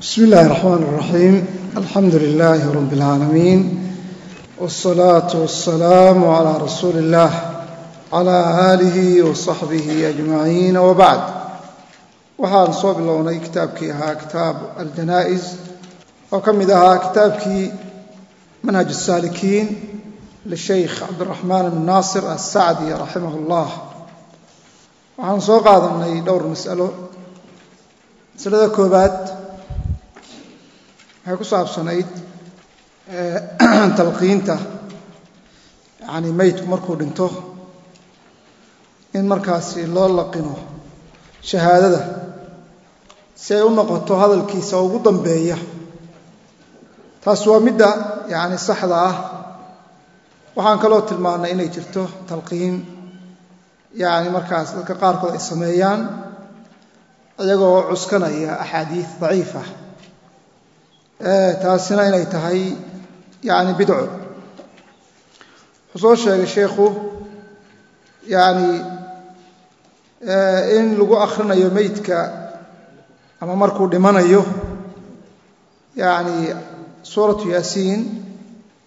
bsmi اllahi الرحmn الرaxيim alxamdu لlah rb العaalamiin والصlaaة والسlaam عlى rasuuli الlah عlى آlih وصaxbih أجmaعiin wbacd waxaan soo bilownay kitaabkii ahaa kitaab aljanaaئis oo ka mid ahaa kitaabkii manhaج الsaalikiin lishaykh cabdالرaxmaan bn naasir الsacdi raximah اllah waxaan soo qaadanay dhowr masalo masalada koobaad waxay ku saabsanayd talqiinta. Yani meydku markuu dhinto in markaasi loo laqino shahaadada si ay u noqoto hadalkiisa ugu dambeeya. Taas waa midda yani saxda ah. Waxaan kaloo tilmaannay inay jirto talqiin. Yani markaas dadka qaarkood ay sameeyaan iyagoo cuskanaya axaadiid daciifa taasina inay tahay yani bidco. Wuxuu soo sheegay sheikhu yani in lagu akhrinayo meydka ama markuu dhimanayo yani suuratu yaasiin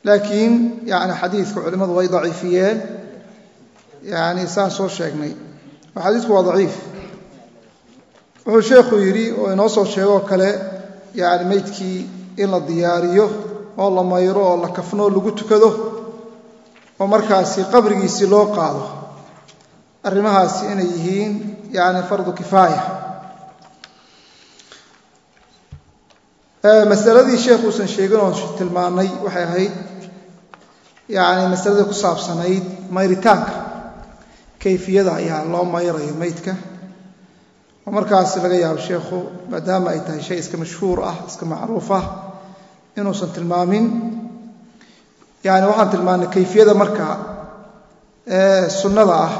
laakiin yani xadiidka culimmadu way daciifiyeen yani saan soo sheegnay. Xadiidku waa daciif. Wuxuu sheekhu yidhi oo inoo soo sheegoo kale yani meydkii in la diyaariyo oo la mayro oo la kafno lagu tukado oo markaasi qabrigiisii loo qaado. Arrimahaasi inay yihiin yani fardu kifaaya. Masaladii sheekhuusan sheegin oon tilmaannay waxay ahayd yani masaladii ku saabsanayd mayritaanka. Kayfiyada ayaa loo mayrayo meydka oo markaas laga yaabo sheekhu maadaama ay tahay shay iska mashhuur ah iska macruuf ah inuusan tilmaamin yani waxaan tilmaannay kayfiyada marka sunnada ah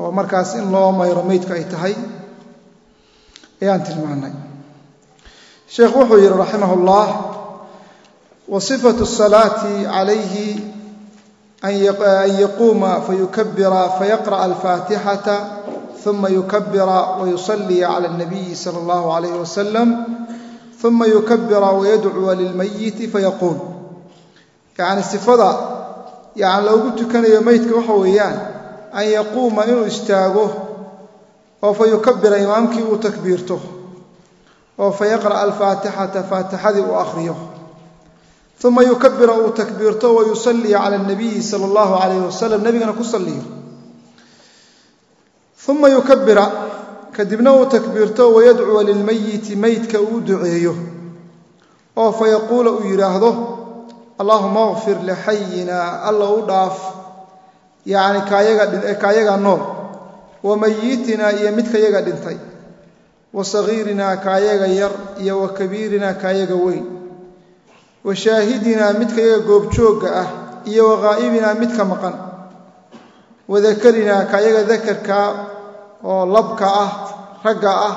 oo markaas in loo mayro meydku ay tahay ayaan tilmaannay sheekhu wuxuu yidhi raximah اllah wa sifatu الsalaati calayhi an yaquuma fayukabira fayaqra'a alfaatixata uma yukabira wayusaliya cala اnabiyi sala اllahu alayh wasalam uma yukabira wayadcuwa lilmayiti fayaquul yani sifada yani loogu tukanayo meydka waxa weeyaan an yaquuma inuu istaago oo fayukabira imaamkii uu takbiirto oo fayaqra'a alfaatixata faatixadii uu akhriyo uma yukabira uu takbiirto wayusaliya cala اnabiyi sala اllahu alayh wasalam nebigana ku saliyo uma yukabira kadibna uu takbiirto wayadcuwa lilmayiti meydka uu duceeyo oo fayaquula uu yidhaahdo allaahuma kfir lixayina alla u dhaaf yani kaayaga nool wa mayitinaa iyo midkayaga dhintay wa sagiirinaa kaayaga yar iyo wa kabiirinaa kaayaga weyn wa shaahidinaa midkayaga goobjoogga ah iyo wa ghaa'ibinaa midka maqan wa dakarinaa kaayaga dakarkaa oo labka ah ragga ah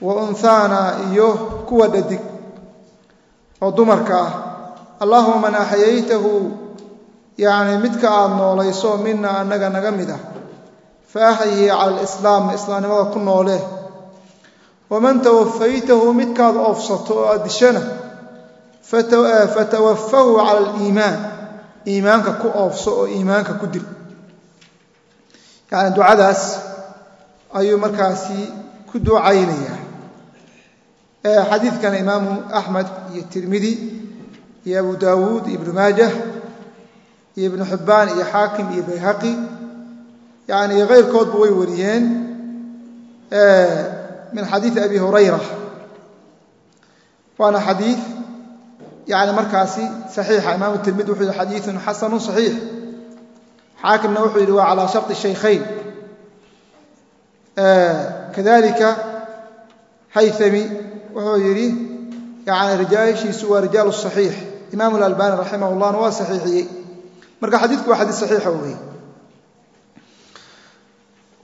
wa unhaana iyo kuwa dhadig oo dumarka ah. Allaahuma man axyaytahu yacni midka aada noolayso mina annaga naga mid ah. Fa axyihi cala alislaam islaamnimada ku noolee waman tawafaytahu midkaad oofsato oo aad dishana fatawaffahu cala aliimaan iimaanka ku oofso oo iimaanka ku dil yacni ducadaas ayuu markaasi ku ducaynayaa. Xadiidkana imaamu axmed iyo tirmidi iyo abu daawuud iyo ibnu maajah iyo ibnu xibbaan iyo xaakim iyo bayhaqi yani kayrkoodba way wariyeen min xadiidi abi hurayra waana xadiid yani markaasi saxiixa. Imaamu tirmidi wuxuu yihi xadiidun xasanu صaxiix xaakimna wuxuu yidhi waa calaa shari shaykhayn. Kadalika hayami wuxuu yidhi yani rijaashiisu waa rijaal saxiix. Imaam alalbani raximah llahna waa saxiixiyey. Marka xadiidku waa xadiid saxiixa wey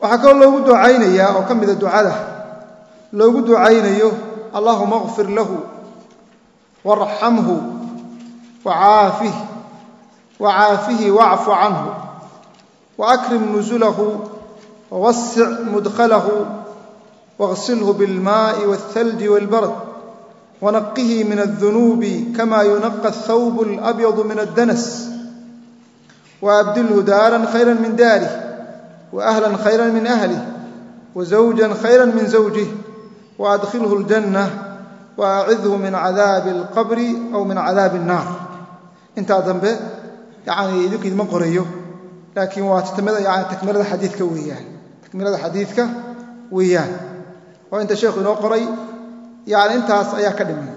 waxaa kaloo loogu ducaynayaa oo ka mida ducada loogu ducaynayo allahuma kfir lahu warxamhu wacaafih wacaafihi wacfu canhu waakrim nusulahu wawasic mudkhalahu واغسله بالماء والثلج والبرد ونقه من الذنوب كما ينقى الثوب الأبيض من الدنس وأبدله دارا خيرا من داره وأهلا خيرا من أهله وزوجا خيرا من زوجه وأدخله الجنة وأعذه من عذاب القبر أو من عذاب النار انت ذنبه يعني يدك ما laakiin waa takmilada xadiika weyaan takmilada xadiidka weeyaan. Oo inta sheekhu inoo qoray yani intaas ayaa ka dhiman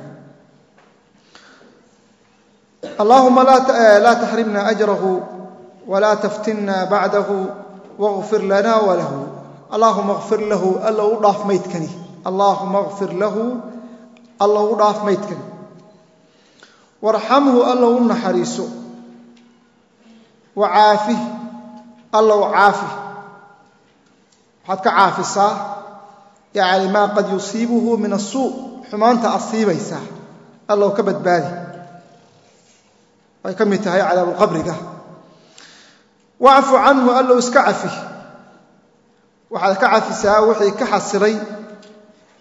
allahuma laa taxrimna eh, ajrahu walaa taftinna bacdahu waqfir lana walahu allaahuma kfir lahu alla u dhaaf maydkani. Allaahuma kfir lahu alla u dhaaf maydkani. Warxamhu alla u naxariiso. Wacaafih allow caafi. Waxaad ka caafisaa yani maa qad yusiibuhu min asuu xumaanta asiibaysaa allow ka badbaadi. Ay ka mid tahay cadaabuqabriga wacfu canhu allow iska cafi. Waxaad ka cafisaa wixii ka xasilay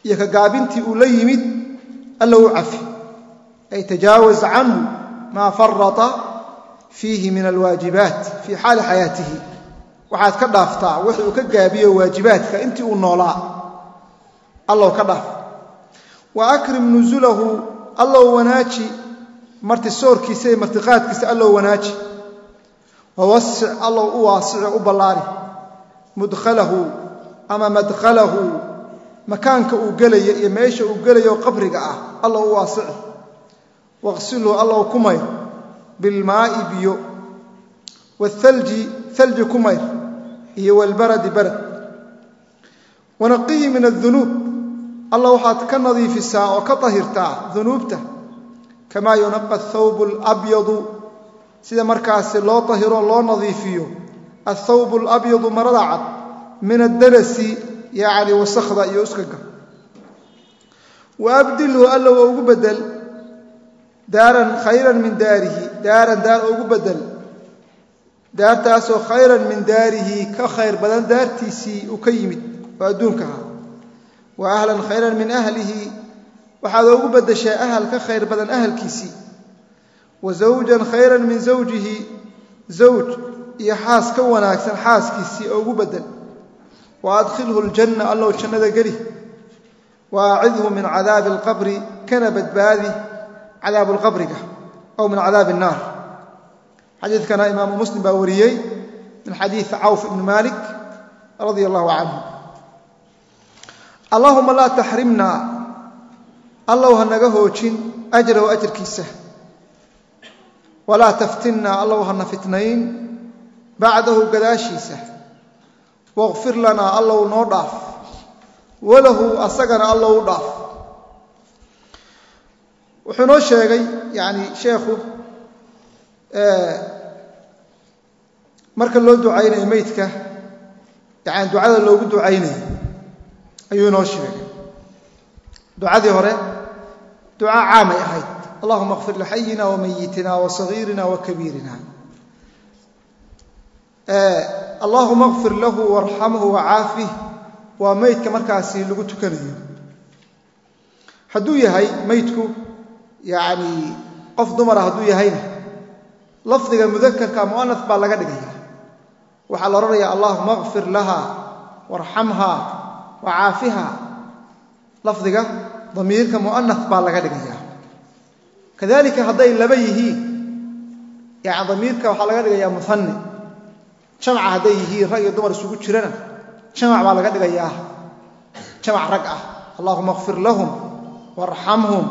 iyo ka gaabintii uu la yimid allow u cafi. Ay tajaawaz canhu maa farata fiihi min alwaajibaat fii xaali xayaatihi waxaad ka dhaaftaa wix uu ka gaabiyo waajibaadka intii uu noolaa. Allow ka dhaaf. Wa akrim nusulahu allow wanaaji. Martisoorkiisa iyo martiqaadkiisa allow wanaaji. Wawasic allow u waasico u ballaari. Mudkhalahu ama madkhalahu. Makaanka uu gelaya iyo meesha uu gelayo qabriga ah allow u waasici waqsilhu allow ku mayr. Bilmaa'i biyo. Waalji alji ku mayr iyo walbaradi barad. Wanaqihi min adunuub alla waxaad ka nadiifisaa oo ka tahirtaa dunuubta. Kamaa yunaqa athawbu alabyadu. Sida markaasi loo tahiro loo nadiifiyo athawbu alabyadu marada cad min addarasi yacni wasakhda iyo uskaga wa abdilhu alla waa ugu bedel. Daaran khayran min daarihi. Daaran daar ugu bedel daartaasoo khayran min daarihi ka khayr badan daartiisii uu ka yimid oo adduunka ahaa. Wa ahlan khayran min ahlihi waxaad ugu beddeshaa ahal ka khayr badan ahalkiisii. Wa zawjan khayran min zawjihi zawj iyo xaas ka wanaagsan xaaskiisii oo ugu beddel. Wa adkhilhu ljanna allow jannada geli. Wa acidhu min cadaabi alqabri kana badbaadi cadaabu lqabriga aw min cadaabi annaar xadiidkana imaamu muslim baa wariyey min xadiidi cawf ibni malik radia allahu canhu. Allahuma laa taxrimna allow ha naga hoojin ajrahu ajarkiisa walaa taftinna allow hana fitnayn bacdahu gadaashiisa. Waqfir lanaa allow noo dhaaf. Walahu asagana allow u dhaaf. Wuxuu noo sheegay yani sheekhu marka loo ducaynayo meydka yani ducada loogu ducaynayo ayuu inoo sheegay. Ducadii hore duca caamay ahayd. Allahuma kfir lixayina wamayitina wasagiirina wakabiirina allahuma kfir lahu warxamhu wacaafih waa meydka markaasi lagu tukanayo. Hadduu yahay meydku yani qof dumara hadduu yahayna lafdiga mudakarka mu'anas baa laga dhigaya waxaa la odhanaya allahuma kfir laha warxamha wacaafiha lafdiga damiirka mu'anas baa laga dhigaya. Kadalika hadday laba yihiin yani damiirka waxaa laga dhigaya muhanni jamaca hadday yihiin rag iyo dumar isugu jirana jamac baa laga dhigayaa. Jamac rag ah. Allahuma kfir lahum warxamhum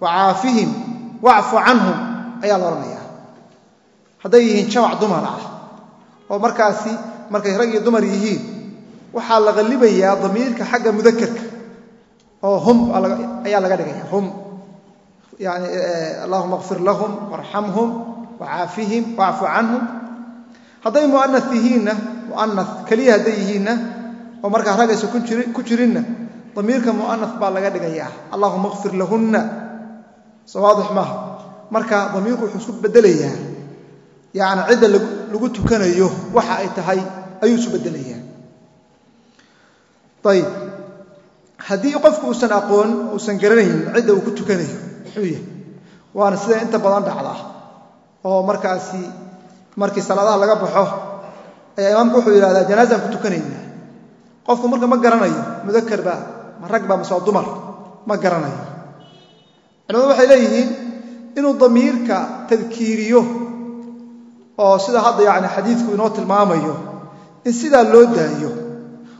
wacaafihim wacfu canhum ayaa la odhanaya hadday yihiin jamac dumar ah oo markaasi markay rag iyo dumar yihiin waxaa la qallibayaa damiirka xagga mudakerka oo hum ayaa laga dhigaya hum. Yani allahuma kfir lahum warxamhum wacaafihim wacfu canhum. Hadday mu'ana yihiinna mu'ana keliya hadday yihiinna oo markaa ragaysa ku jirinna damiirka mu'ana baa laga dhigayaa. Allahuma kfir lahunna. Soo waadix maaha. Marka damiirku wuxuu isku bedelayaa yani cidda lagu tukanayo waxa ay tahay ayuu isu bedelayaa ayib haddii qofku uusan aqoon uusan garanayn cidda uu ku tukanayo muxuu yahay waana sida inta badan dhacdaa oo markaasi markii salaadaha laga baxo ayaa imaamku wuxuu yidhahdaa janaazaan ku tukanaynaa. Qofku marka ma garanayo mudakar baa ma rag baa mase waa dumar ma garanayo. Culimadu waxay leeyihiin inuu damiirka tadkiiriyo oo sida hadda yani xadiidku inoo tilmaamayo in sidaa loo daayo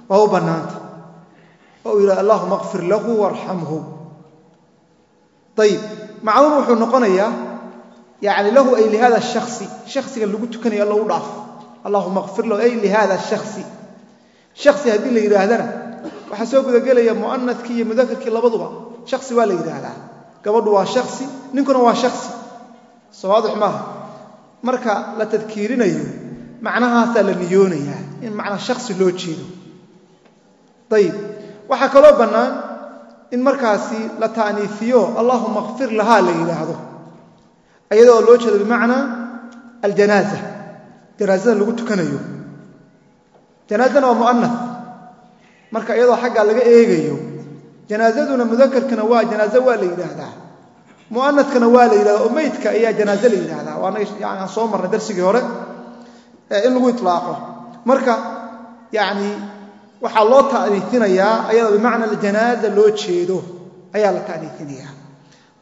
waa u bannaanta. Oo uu yidhaha allahuma kfir lahu warxamhu ayib macnuun wuxuu noqonayaa yani lahu ay lihada shaksi shaksiga lagu tukanayo alla u dhaaf. Allahuma kfir lahu ay lihada shaksi shaksi haddii la yidhaahdana waxaa soo gudagelaya mu'anadkii iyo mudakarkii labaduba. Shaksi waa la yidhaahdaa. Gabadhu waa shaksi ninkuna waa shaksi soo maaha marka la tadkiirinayo macnahaasaa la niyoonayaa in macnaa shaksi loo jeedo. Ayib waxaa kaloo bannaan in markaasi la ta'niifiyo allahuma kfir lahaa la yidhaahdo. Iyadoo loo jeedo bimacnaa aljanaaza. Janaazada lagu tukanayo. Janaazana waa mu'anaf marka iyadoo xaggaa laga eegayo janaazaduna mudakarkana waa janaaze waa la yidhaahdaa mu'anadkana waa la yidhahda oo meydka ayaa janaaze la yidhaahdaa waa yani aan soo marnay darsigii hore in lagu itlaaqo. Marka yani waxaa loo ta'niifinayaa ayadoo bimacna aljanaaza loo jeedo ayaa la ta'niifinayaa.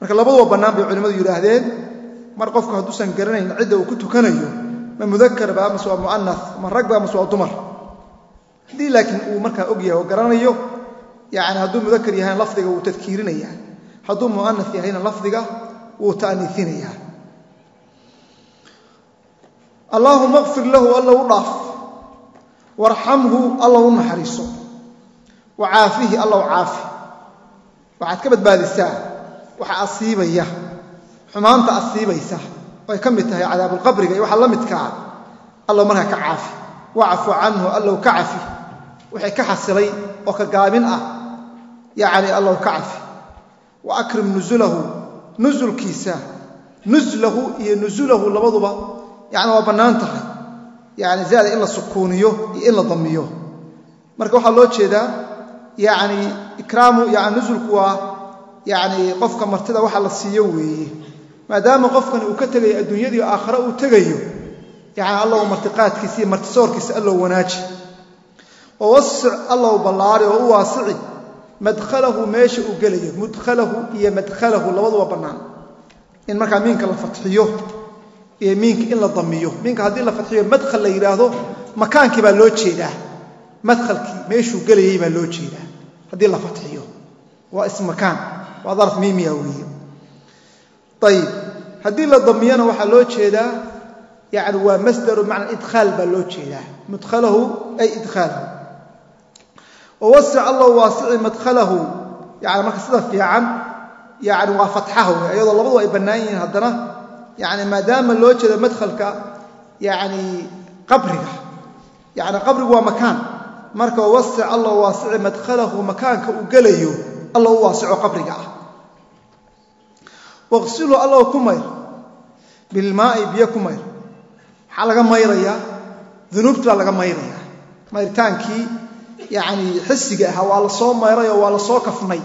Marka labaduba bannaan bay culimmadu yidhaahdeen. Mar qofku hadduusan garanayn cidda uu ku tukanayo ma mudakarba mase waa mu'anas ma ragba mase waa dumar. Haddii laakiin uu markaa og oo garanayo yani hadduu mudakar yahayna lafdiga wuu tadkiirinaya hadduu mu'anas yahayna lafdiga wuu ta'niifinaya allaahuma kfir lahu alla u dhaaf. Warxamhu alla u naxariiso. Wa caafihi alla u caafi. Waxaad ka badbaadisaa. Waxa asiibaya. Xumaanta asiibaysa. Ay ka mid tahay cadaabulqabriga iyo waxa la midkaa allow markaa ka caafi. Wacfu canhu allow ka cafi wixii ka xasilay oo ka gaabin ah. Yacni allow ka cafi wa akrim nusulahu nusulkiisa nuslahu iyo nusulahu labaduba yani waa bannaan tahay. Yani zaada in la sukuuniyo iyo in la damiyo. Marka waxaa loo jeedaa yani ikraamu yani nusulku waa yani qofka martida waxa la siiyo weeye. Maadaama qofkani uu ka tegayo adduunyadii aakhare uu tegayo yani allow martiqaadkiisa iyo martisoorkiisa allow wanaaji. Wawasic allow ballaari oo u waasici madkhalahu meesha uu gelayo. Mudkhalahu iyo madkhalahu labaduba bannaan. In markaa miinka la fatxiyo iyo miinka in la damiyo. Miinka haddii la fatxiyo madkhal la yidhaahdo makaankii baa loo jeedaa. Madkhalkii meeshuu gelayay baa loo jeedaa. Haddii la fatxiyo waa ismakaan waa daraf miimiya weeye. Ayib haddii la damiyana waxaa loo jeedaa yani waa masdaru bimacna idkhaal baa loo jeedaa. Mudkhalahu ay idkhaalahu wawasic allow waasici madkhalahu. Yani marka sida fiican yani waa fatxaha wey iyadoo labadu ay bannaan yihiin haddana yani maadaama loo jeedo madkhalka yani qabriga yani qabrigu waa makaan. Marka wawasic allow waasici madkhalahu makaanka uu gelayo alla u waasico qabriga ah. Waqsiluu allow ku mayr bilmaai biyo ku mayr yani xisiga ahaa waa la soo mayrayoo waa la soo kafnay.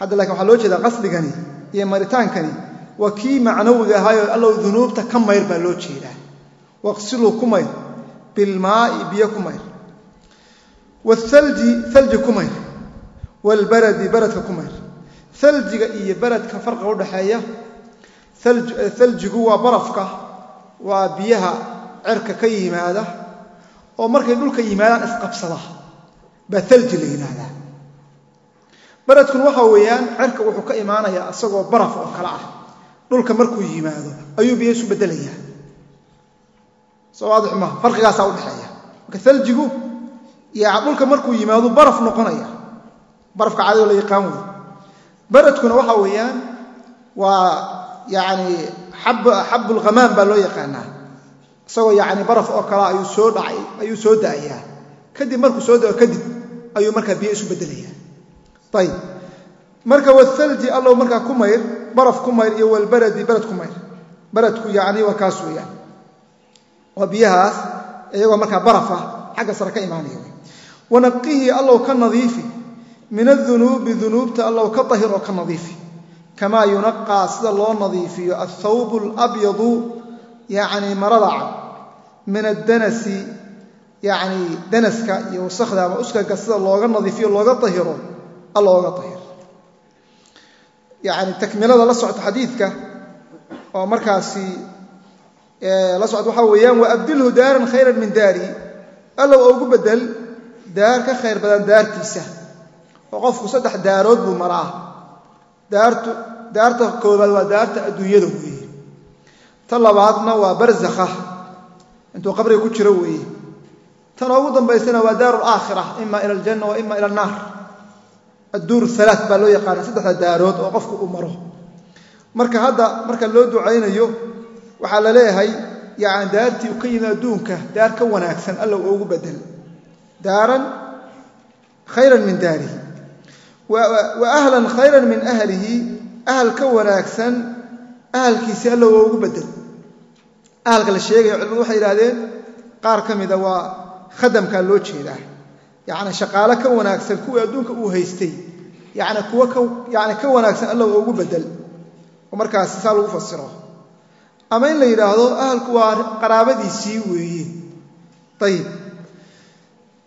Hadda laakiin waxaa loo jeedaa qasdigani iyo maritaankani waa kii macnawiga ahaayoo allow dunuubta ka mayr baa loo jeedaa. Waqsiluu ku mayr bilmaai biyo ku mayr. Waalji alji ku mayr. Waalbaradi baradka ku mayr. Aljiga iyo baradka farqa udhaxeeya aljigu waa barafka waa biyaha cerka ka yimaada oo markay dhulka yimaadaan isqabsada. Baa alji la yidhaahdaa baradkun waxa weeyaan cerka wuxuu ka imaanayaa isagoo baraf oo kale ah. Dhulka markuu yimaado ayuu biyo isu bedelayaa. Soo waadix maha farqigaasaa udhexeeya marka aljigu dhulka markuu yimaado baraf noqonaya. Barafka caadado la yaqaan wey baradkuna waxa weeyaan waa yani xabulhamaan baa loo yaqaanaa isagoo yani baraf oo kale ayuu soo da'ayaa. Kadib markuu soo dao kadib ayuu markaa biyo isu bedelayaa. Ayib marka waalji allow markaa ku mayr baraf ku mayr iyo walbaradi barad ku mayr. Baradku yani waa kaas weeyaan. Waa biyahaas iyagoo markaa baraf ah xagga sare ka imaanaya wanaqihi allow ka nadiifi min adunuubi dunuubta allow ka dahir oo ka nadiifi. Kamaa yunaqaa sida loo nadiifiyo athawbu alabyadu yacni marada cad min addanasi yacni danaska iyo wasakhda ama uskaga sida looga nadiifiyo looga dahiro allooga dahir yacni takmilada la socota xadiidka oo markaasi la socota waxaa weeyaan wa abdilhu daaran khayran min daari. Allow ugu bedel daar ka khayr badan daartiisa. Oo qofku saddex daarood buu maraa. Daarta koobaad waa daarta adduunyada weeye ta labaadna waa barzakha. Intuu qabriga ku jiro weeye. Tan ugu dambaysana waa daaru alaakhira ima ila aljanna wa ima ila annaar. Adduur alaa baa loo yaqaana saddexda daarood oo qofku uu maro. Marka hadda marka loo ducaynayo waxaa la leeyahay yani daartii ka yimi adduunka daar ka wanaagsan allow ugu bedel. Daaran khayran min daarihi wa ahlan khayran min ahlihi ahal ka wanaagsan ahalkiisi allow ugu bedel ahalka la sheegaya culimadu waxay yidhahdeen qaar ka mida waa khadamkaa loo jeedaa. Yacni shaqaale ka wanaagsan kuwii adduunka uu haystay. Yani kuwo yani ka wanaagsan allow ugu bedel oo markaasi saa lagu fasiro ama in la yidhaahdo ahalku waa qaraabadiisii weeye. Ayib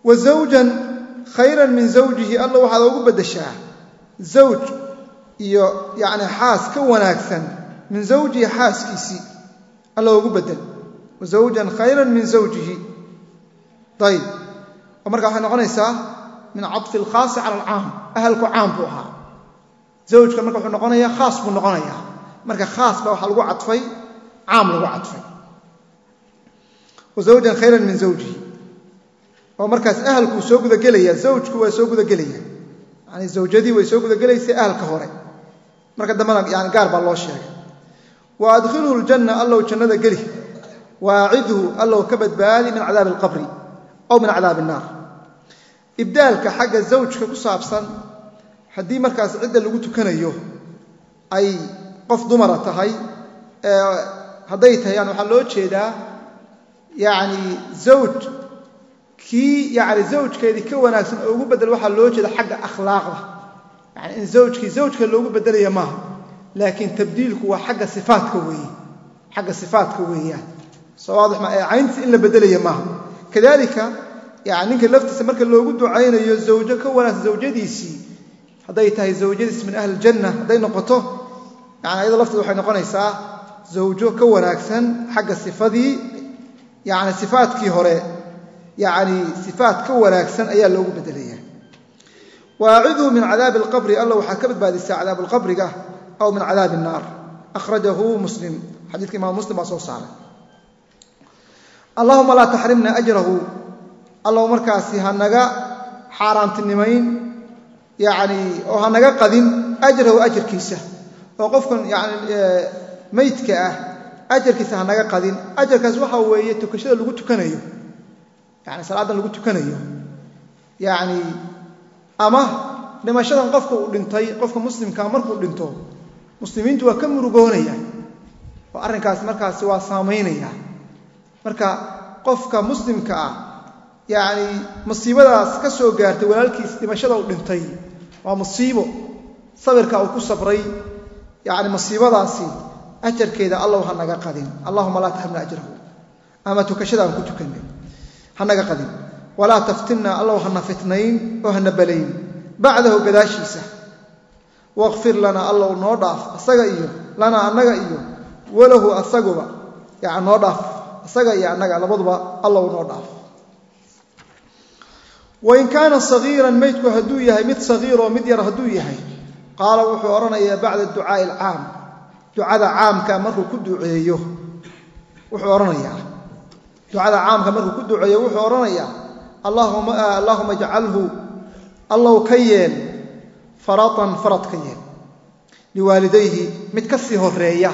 wa zawjan khayran min zawjihi alla waxaad ugu beddeshaa zawj iyo yacni xaas ka wanaagsan min zawjihi xaaskiisii alla ugu beddel wa zawjan khayran min zawjihi. Ayib oo marka waxay noqonaysaa min caطfi alkhaasi cala alcaam. Ahalku caam buu ahaa. Zawjka marka wuxuu noqonayaa khaas buu noqonayaa. Marka khaas waxaa lagu cadfay caam lagu cadfay wa zawjan khayran min zawjihi. Oo markaas ahalkuu soo gudagelaya zawjku waa soo gudagelaya yani zawjadii way soo gudagelaysay ahalka hore. Marka dambena yani gaar baa loo sheegay wa adkhilhu ljanna allow jannada geli waacidhu allow ka badbaadi min cadaabi alqabri aw min cadaabi innaar ibdaalka xagga zawjka ku saabsan haddii markaas cidda lagu tukanayo ay qof dumara tahay hadday tahay yani waxaa loo jeedaa yacni zawj kii yani zawjkeedii ka wanaagsan oo ugu bedel waxaa loo jeeda xagga akhlaaqda yani in zawjkii zawjka loogu bedelaya maaha laakiin tabdiilku waa xagga sifaatka weeye xagga sifaatka weeyaan. Soo waadix ma ee cayntiisa in la bedelaya maaha. Kadalika yani ninka laftiisa marka loogu ducaynayo zawjo ka wanaagsan zawjadiisii hadday tahay zawjadiis min ahli janna hadday noqoto yani ayado lafteeda waxay noqonaysaa zawjo ka wanaagsan xagga sifadii yani sifaatkii hore yani sifaat ka wanaagsan ayaa loogu bedelaya waaciduu min cadaabi alqabri alla waxaa ka badbaadisaa cadaabu lqabriga aw min cadaabi الnaar akhrajahu muslim. Xadiidka imam muslim baa soo saaray. Allahuma laa taxrimna ajrahu. Allow markaasi hanaga xaaraantinimayn yani oo hanaga qadin ajrahu ajarkiisa oo qofkan yani meydka ah ajarkiisa hanaga qadin. Ajarkaas waxaa weeye tukashada lagu tukanayo. Yani salaadan lagu tukanayo. Yani ama dhimashadan qofka uu dhintay qofka muslimkaa markuu dhinto muslimiintu waa ka murugoonaya oo arrinkaas markaasi waa saamaynaya. Marka qofka muslimka ah yani musiibadaas ka soo gaartay walaalkiis dhimashada uu dhintay waa musiibo. Sabirka uu ku sabray yani musiibadaasi ajarkeeda allow ha naga qadin. Allahuma laa taxrimna ajrahu. Ama tukashada aan ku tukanay hanaga qadin. Walaa taftinna allow hana fitnayn oo hana balayn bacdahu gadaashiisa waqfir lanaa allow noo dhaaf asaga iyo lanaa annaga iyo walahu asaguba yan noo dhaaf asaga iyo annaga labaduba allow noo dhaaf wain kaana sagiiran meydku hadduu yahay mid sagiiroo mid yar hadduu yahay qaala wuxuu odhanayaa bacda ducaa'i alcaam ducada caamka markuu ku duceeyo wuxuu odhanayaa ducada caamka markuu ku duceeyo wuxuu odhanayaa allaahuma ijcalhu allow ka yeel faratan farad ka yeel. Liwaalidayhi mid ka sii horreeya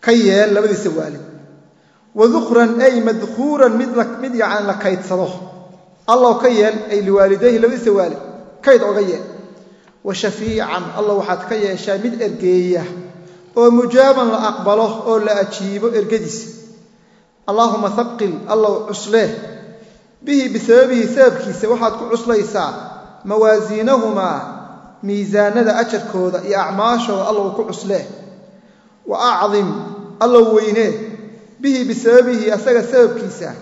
ka yeel labadiisa waalid. Wadukran ay madkuuran mid yani la kaydsado. Allow ka yeel ay liwaalidayhi labadiisa waalid. Kayd oga yeel. Wa shafiican allow waxaad ka yeeshaa mid ergeeya oo mujaaban la aqbalo oo la ajiibo ergadiisa allaahuma haqil allow cuslee bihi bisababihi sababkiisa waxaad ku cuslaysaa mawaasiinahumaa miisaanada ajarkooda iyo acmaashooda alla uu ku cuslee wa acdim allow weynee bihi bisababihi asaga sababkiisa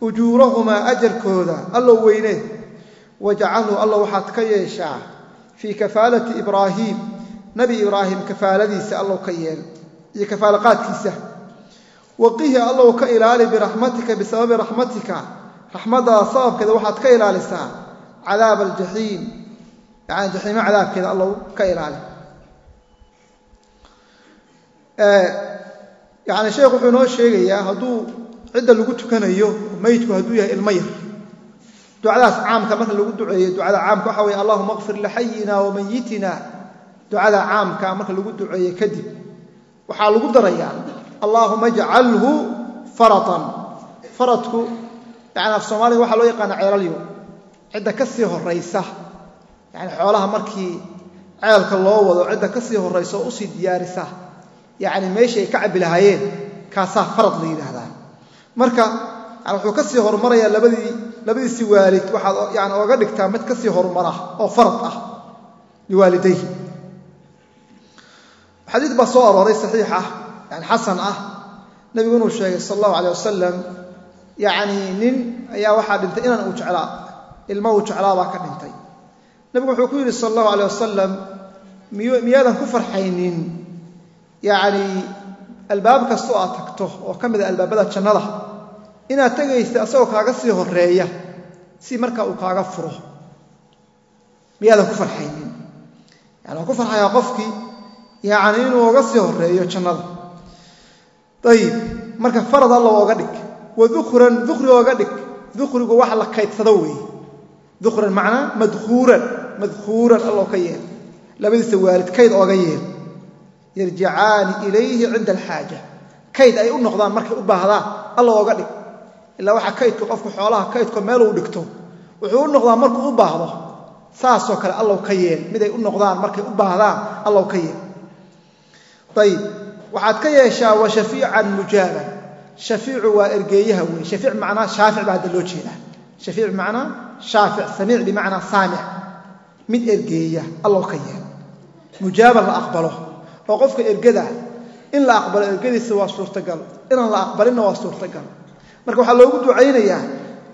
ujuurahumaa ajarkooda allow weynee wajcalhu alla waxaad ka yeeshaa fii kafaalati ibraahiim nebi ibraahim kafaaladiisa allow ka yeel iyo kafaalaqaadkiisa. Waqihi allow ka ilaali biraxmatika bisababi raxmatika raxmaddaada sababkeeda waxaad ka ilaalisaa cadaaba aljaxiim. Yani jaxiimo cadaabkeeda allow ka ilaali yani sheekhu wuxuu inoo sheegayaa hadduu cidda lagu tukanayo meydku hadduu yahay ilmo yar. Ducadaas caamka marka lagu duceeyo ducada caamka waxa weye allahuma kfir lixayina wamayitina ducada caamka marka lagu duceeye kadib waxaa lagu darayaa allaahuma ajcalhu faratan. Faradku yani af soomaaliga waxaa loo yaqaana ceelalyo cidda ka sii horaysa yani xoolaha markii ceelka loo wado cidda ka sii horaysa oo u sii diyaarisa yani meeshii ay ka cabbi lahaayeen kaasaa farad la yidhaahdaa marka wuxuu ka sii horumarayaa labadii labadiisii waalid waxaad yani oga dhigtaa mid ka sii horumara oo farad ah liwaalidayhi. Xadiid baa soo arooray saxiix ah yani xasan ah. Nebigu inuu sheegay sal allahu aleyh wasalam yani nin ayaa waxaa dhintay inan uu jeclaa ilmo uu jeclaa baa ka dhintay. Nebigu wuxuu ku yidhi sal allahu aleyh wasalam miyaadan ku farxaynin? Yacni albaab kasta oo aad tagto oo ka mid a albaabada jannada inaad tegaysa asagoo kaaga sii horreeya si markaa uu kaaga furo. Miyaadan ku farxaynin? Yani waan ku farxayaa qofkii yacni inuu oga sii horeeyo jannada. Ayib marka farad alla ooga dhig. Wa dukhri ooga dhig. Dukhrigu wax la kaydsado weeye dukhran macnaa madkuuran madkuuran alloo ka yeel. Labadiisa waalid kayd ooga yeel. Yarjicaani ilayhi cinda alxaaja. Kayd ay u noqdaan markay u baahdaan alla ooga dhig. Ilaa waxaa kaydka qofku xoolaha kaydko meeluu dhigto. Wuxuu u noqdaa markuu u baahdo. Saasoo kale allow ka yeel. Miday u noqdaan markay u baahdaan allow ka yeel. Ayib waxaad ka yeeshaa wa mujaaban shafiicu waa ergeeyaha wey shafiic macnaa shaafic baa hadda loo jeedaa shafiic bimacnaa shaafic samiic bimacnaa saamic. Mid ergeeya allow ka yeel. Mujaaban la aqbalo. Oo qofka ergada in la aqbalo ergadiisa waa suurtagal inaan la aqbalinna waa suurtagal. Marka waxaa loogu ducaynayaa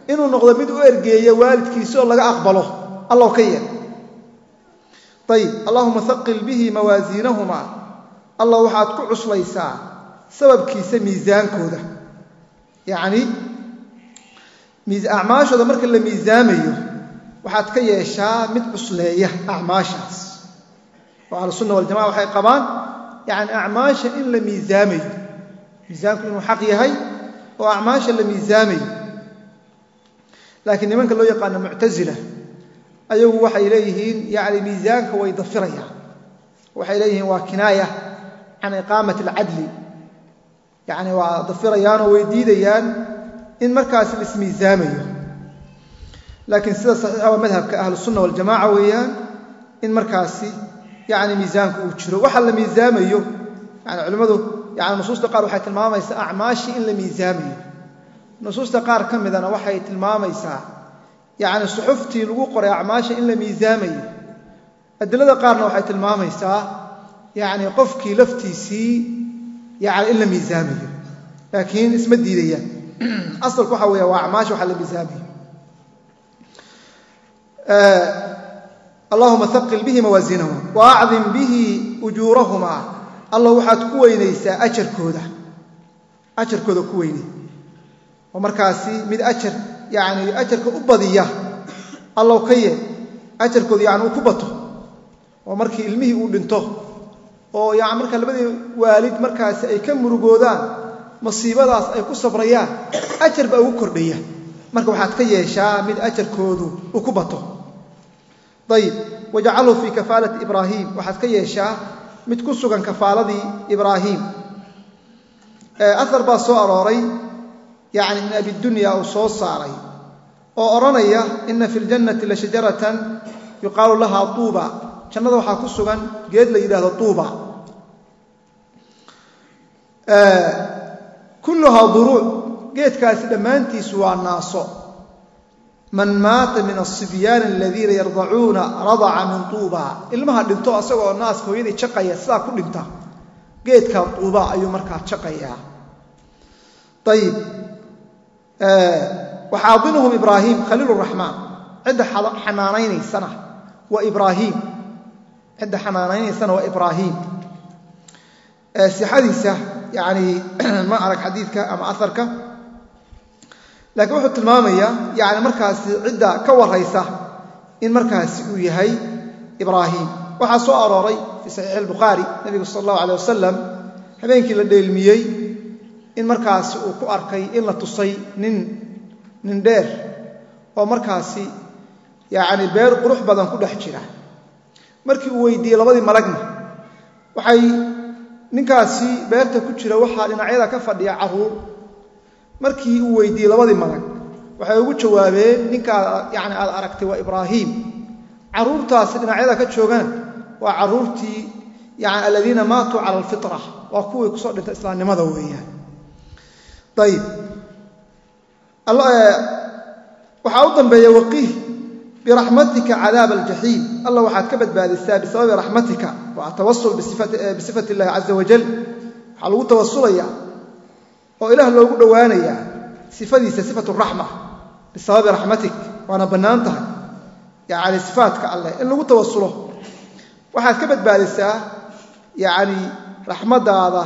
inuu noqdo mid u ergeeya waalidkiisa oo laga aqbalo allow ka yeel. Ayib allahuma haqil bihi mawaasiinahuma. Allah waxaad ku cuslaysaa sababkiisa miisaankooda. Yacni acmaashooda marka la miisaamayo waxaad ka yeeshaa mid cusleeya acmaashaas. Oo ahlusunna waljamaca waxay qabaan yani acmaasha in la miisaamayo. Miisaanku inuu xaq yahay oo acmaasha la miisaamayo. Laakiin nimanka loo yaqaano muctasila ayagu waxay leeyihiin yani miisaanka way dafirayaan waxay leeyihiin waa kinaaya can iqaamat alcadli. Yani waa dafirayaanoo way diidayaan in markaas la ismiisaamayo. Laakiin sida saxiixa waa madhabka ahlusunna waljamaca weeyaan in markaasi yani miisaanku uu jiro. Waxa la miisaamayo yani culimmadu yani nusuusta qaar waxay tilmaamaysaa acmaashii in la miisaamayo. Nusuusta qaar ka midana waxay tilmaamaysaa yani suxuftii lagu qoray acmaasha in la miisaamayo. Adilada qaarna waxay tilmaamaysaa yani qofkii laftiisii yani in la miisaamayo. Laakiin isma diidayaan asalku waxa weya waa acmaasha waxa la miisaamayo allahuma haqil bihi mawaasiinahuma wa acdim bihi ujuurahumaa allah waxaad ku weynaysaa ajarkooda. Ajarkooda ku weynay oo markaasi mid ajar yani ajarka u badiya allaw ka yeel ajarkooda yani uu ku bato. Oo markii ilmihii uu dhinto. Oo marka labadii waalid markaasi ay ka murugoodaan masiibadaas ay ku sabrayaan ajar baa ugu kordhaya marka waxaad ka yeeshaa mid ajarkoodu uu ku bato. Ayib wajcalhu fii kafaalati ibraahim. Waxaad ka yeeshaa mid ku sugan kafaaladii ibraahim. Ahar baa soo arooray yani min abidunya uu soo saaray oo odhanaya ina fi ljannati la shajaratan yuqaalu lahaa tuuba. Jannada waxaa ku sugan geed la yidhaahdo tuuba kulluhaa duruuc geedkaasi dhammaantiisu waa naaso. Man maata min asibyaani aladiina yardacuuna radaca min tuuba. Ilmaha dhinto asagoo naaska hooyadii jaqaya sidaa ku dhinta. Geedka tuuba ayuu markaa jaqayaa. Ayib waxaadinuhum ibraahim khaliil raxmaan cidda xanaanaynaysana waa ibraahim. Cidda xanaanaynaysana waa ibraahim. Sixadiisa yani ma arag xadiidka ama aarka laakiin wuxuu tilmaamayaa yani markaasi cidda ka waraysa in markaasi uu yahay ibraahim. Waxaa soo arooray fii saxiixi albukhaari nabigu sal allahu alay wasalam habeenkii la dheelmiyey in markaasi uu ku arkay in la tusay nin nin dheer oo markaasi yani beer qurux badan ku dhex jira. Markii uu weydiiyey labadii malagna waxay ninkaasi beerta ku jira waxaa dhinacyada ka fadhiya carruur. Markii uu weydiiyey labadii malag waxay ugu jawaabeen ninkaa yani aad aragtay waa ibraahim. Caruurtaasi dhinacyada ka joogana waa caruurtii yani aladiina maatuu cala alfitra waa kuwii ku soo dhintay islaamnimada weeyaan. Ayib waxaa u dambeeya waqiih biraxmatika cadaab aljaxiim alla waxaad ka badbaadisaa bisababi raxmatika waa tawasul bisifat illahi caza wajal waxaa lagu tawasulaya oo ilaah loogu dhowaanayaa sifadiisa sifat raxma bisababi raxmatik waana bannaan tahay. Yani sifaatka alleh. In lagu tawasulo waxaad ka badbaadisaa yani raxmadaada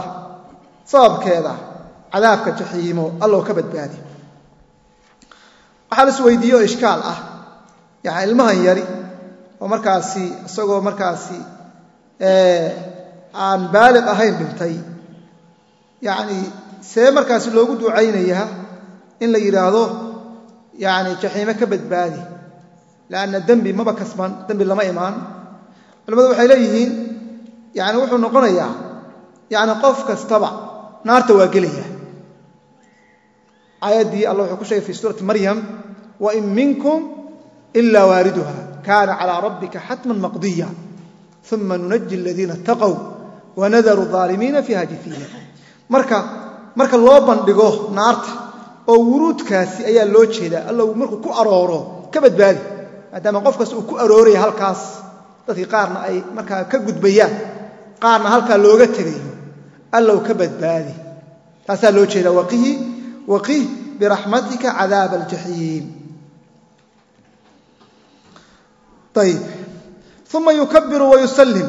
sababkeeda cadaabka jaxiimo alloo ka badbaadi. Waxaa la is weydiiye oo ishkaal ah yani ilmahan yari. Oo markaasi isagoo markaasi aan baaliq ahayn dhintay. Yani see markaasi loogu ducaynayaa in la yidhaahdo yani jaxiime ka badbaadi. Lanna dembi maba kasban dembi lama imaan. Culimmadu waxay leeyihiin yani wuxuu noqonayaa yani qof kastaba naarta waa gelaya. Aayaddii alla wuxuu ku sheegay fi suurati maryam wain minkum ila waariduha kana calى rabbika xatma maqdiya uma nunaji aladiina اtaqow wanadaru الظaalimiina fiiha jifiya marka marka loo bandhigo naarta oo wuruudkaasi ayaa loo jeedaa alla markuu ku arooro ka badbaadi maadaama qofkaas uu ku arooraya halkaas dadkii qaarna ay markaa ka gudbayaan qaarna halkaa looga tegayo allow ka badbaadi taasaa loo jeedaa waqihi waqih biraxmatika cadaab aljaxiim ayb uma yukabiru wayusalim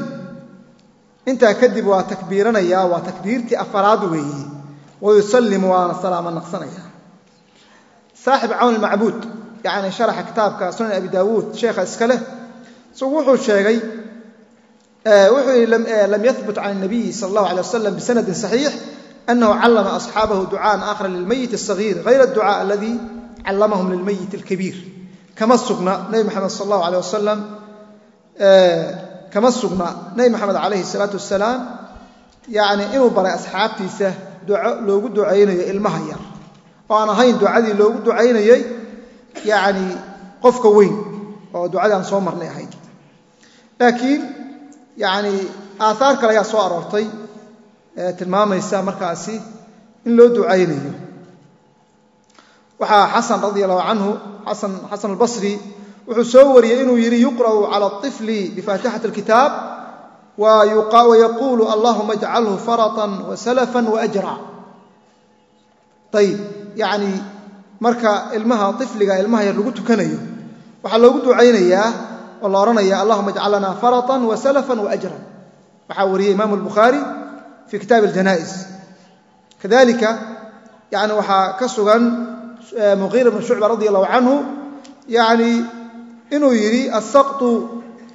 intaa kadib waa takbiiranaya waa takbiirtii afaraad weeye wayusalimu waana salaamo naqsanaya. Saaxib cawn macbuud yani sharaxa kitaabka sunan abi daawuud sheekha iska leh isagu wuxuu sheegay wuxuu yihi lam yahbut can nabiyi sal allahu alay wasalam bisanadin saxiix anahu callama asxaabahu ducaan aakhra lilmayit asagiir hayra adducaa aladii callamahum lilmayit alkabiir kama sugna nabi maxamed sal allahu aleh wasalam eh, kama sugna nabi maxamed calayhi salaatu wasalaam yani inuu baray asxaabtiisa duco loogu ducaynayo ilmaha yar. Oo aan ahayn ducadii loogu ducaynayay yacni qofka weyn oo ducadii aan soo marnay ahayd. Laakiin yani aaaar kale ayaa soo aroortay eh, tilmaamaysa markaasi in loo ducaynayo waxaa xasan radi allahu canhu xasan albasri wuxuu soo wariyey inuu yidhi yuqra'u cala aطifli bifaatixati اlkitaab wayaquulu allahuma ajcalhu faratan wasalafan waajra ayb yani marka ilmaha ifliga ilmaha yar lagu tukanayo waxaa loogu ducaynayaa oo la odhanaya allahuma ajcal faratan wasalafan waajran waxaa wariyey imaamu albukhaari fii kitaab aljana'is kadalika yani waxaa ka sugan muqiir bnu shucba radi allahu canhu yani inuu yidhi assaqtu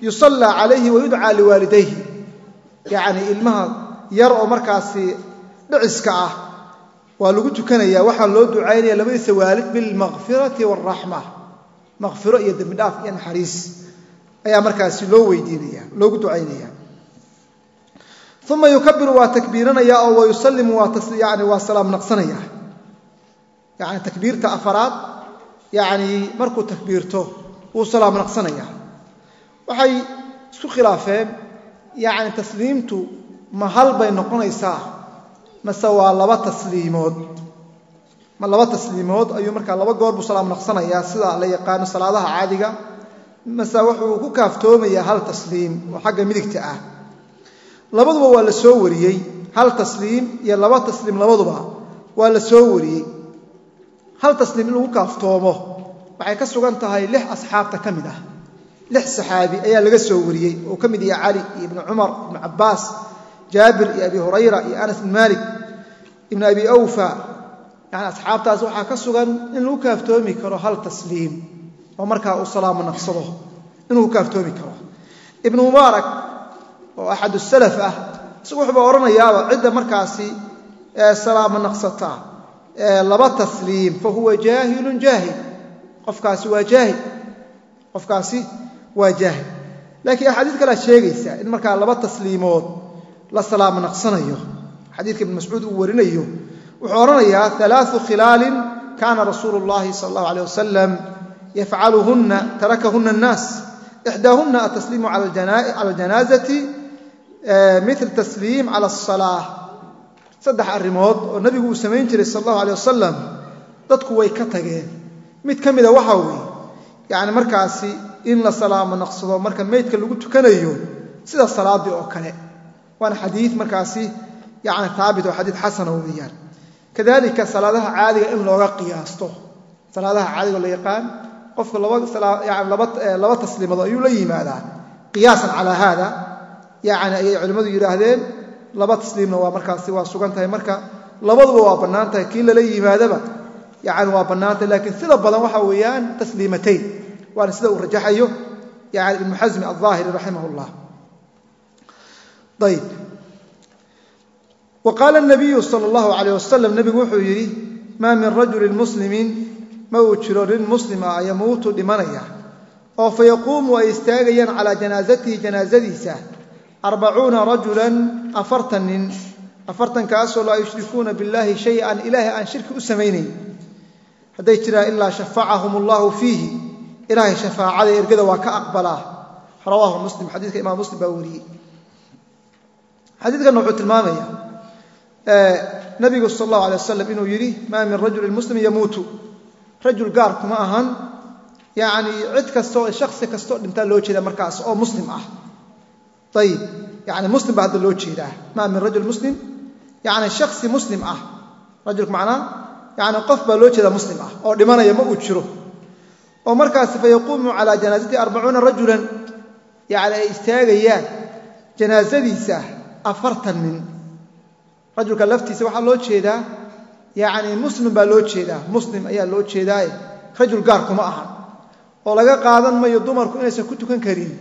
yusallaa calayhi wayudcaa liwaalidayhi. Yani ilmaha yar oo markaasi dhiciska ah waa lagu tukanaya waxaa loo ducaynaya labadiisa waalid bilmaqfirati waraxma maqfiro iyo dembidhaaf iyo naxariis ayaa markaasi loo weydiinaya loogu ducaynaya uma yukabiru waa takbiiranaya oo wayusalimu waa salaam naqsanaya yani takbiirta afaraad yani markuu takbiirto wuu salaam naqsanaya. Waxay isku khilaafeen yani tasliimtu ma hal bay noqonaysaa mase waa laba tasliimood. Ma laba tasliimood ayuu markaa laba goor buu salaam naqsanayaa sida la yaqaano salaadaha caadiga mase wuxuu ku kaaftoomayaa hal tasliim oo xagga midigta ah. Labaduba waa la soo wariyey hal tasliim iyo laba tasliim labaduba waa la soo wariyey hal tasliim in lagu kaaftoomo waxay ka sugan tahay lix asxaabta ka mid ah. Lix saxaabi ayaa laga soo wariyey oo ka mid yahay cali iyo ibnu cumar ibnu cabbaas jaabir iyo abi hurayra iyo anas bin malik ibnu abi awfa. Yani asxaabtaas waxaa ka sugan in lagu kaaftoomi karo hal tasliim oo markaa uu salaamo naqsado inuu kaaftoomi karo. Ibnu mubaarak oo axad salaf ah isagu wuxuuba odhanayaaba cidda markaasi salaamo naqsata laba tasliim fa huwa jaahilun jaahil qofkaasi waa jaahil qofkaasi waa jaahil laakiin axaadiis kalea sheegaysa in markaa laba tasliimood la salaamo naqsanayo xadiidka ibn mascuud uu warinayo wuxuu odhanayaa alaau khilaalin kaana rasuulu اllahi sal اllahu alيh wasalam yafcaluhuna tarakahuna الnaas ixdaahuna atasliimu cala اljanaazati mil tasliim cala الsalaa saddex arrimood oo nabigu uu samayn jiray sal اllahu alيh wasalam dadku way ka tageen. Mid ka mida waxaa weeye yani markaasi in la salaamo naqsado marka meydka lagu tukanayo sida salaadii oo kale. Waana xadiid markaasi yani haabit oo xadiid xasana weeyaan. Kadalika salaadaha caadiga in looga qiyaasto. Salaadaha caadiga la yaqaan qofku laba tasliimado ayuu la yimaadaa. Qiyaasan calaa haada yani ayay culimmadu yidhaahdeen laba tasliimna waa markaasi waa sugan tahay marka labaduba waa bannaan tahay kii lala yimaadaba yani waa bannaantahay laakiin sida badan waxa weeyaan tasliimatayn waana sida uu rajaxayo yani ibnu xasmi alظaahiri raximah اllah ayb wqaala nabiyu sal اllahu alayh wasalam nebigu wuxuu yidhi maa min rajulin muslimin ma uu jiro nin muslim ah yamuutu dhimanaya oo fayaquumu ay istaagayaan calaa janaasatihi janaasadiisa arbacuuna rajulan afartan nin afartankaasoo laa yushrikuuna biاllahi shay-an ilaahay aan shirki u samaynayn hadday jiraan ilaa shafacahum allahu fiihi ilaahay shafaacada ergada waa ka aqbalaa rawaahu muslim xadiidka imaam muslim baa wariyey xadiidkanna wuxuu tilmaamaya nabigu sal allahu alay wasalam inuu yidhi maa min rajulin muslimin yamuutu rajul gaar kuma ahan yani cid kastoo shaksi kastoo dhintaa loo jeeda markaas oo muslim ah ayib yani muslim baa hadda loo jeedaa maa min rajul muslim yani shaksi muslim ah rajulka macnaa yani qof baa loo jeeda muslim ah oo dhimanaya ma uu jiro oo markaas fa yaquumu calaa janaasati arbacuuna rajulan yani ay istaagayaan janaasadiisa afartan nin rajulka laftiisa waxaa loo jeedaa yani muslim baa loo jeedaa muslim ayaa loo jeedaaye rajul gaar kuma ahan oo laga qaadan mayo dumarku inaysan ku tukan karin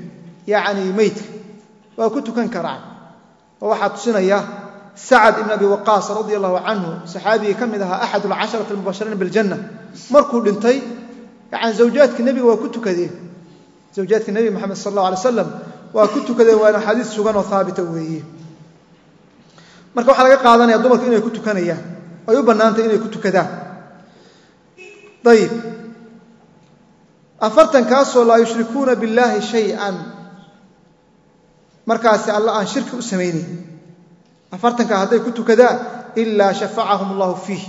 yani meydka waa ku tukan karaan oo waxaa tusinaya sacad ibn abi waqaas radia allahu canhu saxaabigii ka mid ahaa axad alcasharati almubashiriina biljanna. Markuu dhintay yani zawjaadka nebiga waa ku tukadeen. Zawjaadka nebi moxamed sal allah alay slam waa ku tukadeen waana xadiis sugan oo haabita weeye. Marka waxaa laga qaadanaya dumarku inay ku tukanayaan. Ay u bannaantay inay ku tukadaan. Ayib afartankaasoo laa yushrikuuna billaahi shay-an markaasi alla aan shirki u samaynayn afartankaa hadday ku tukadaan ilaa shafacahum allahu fiih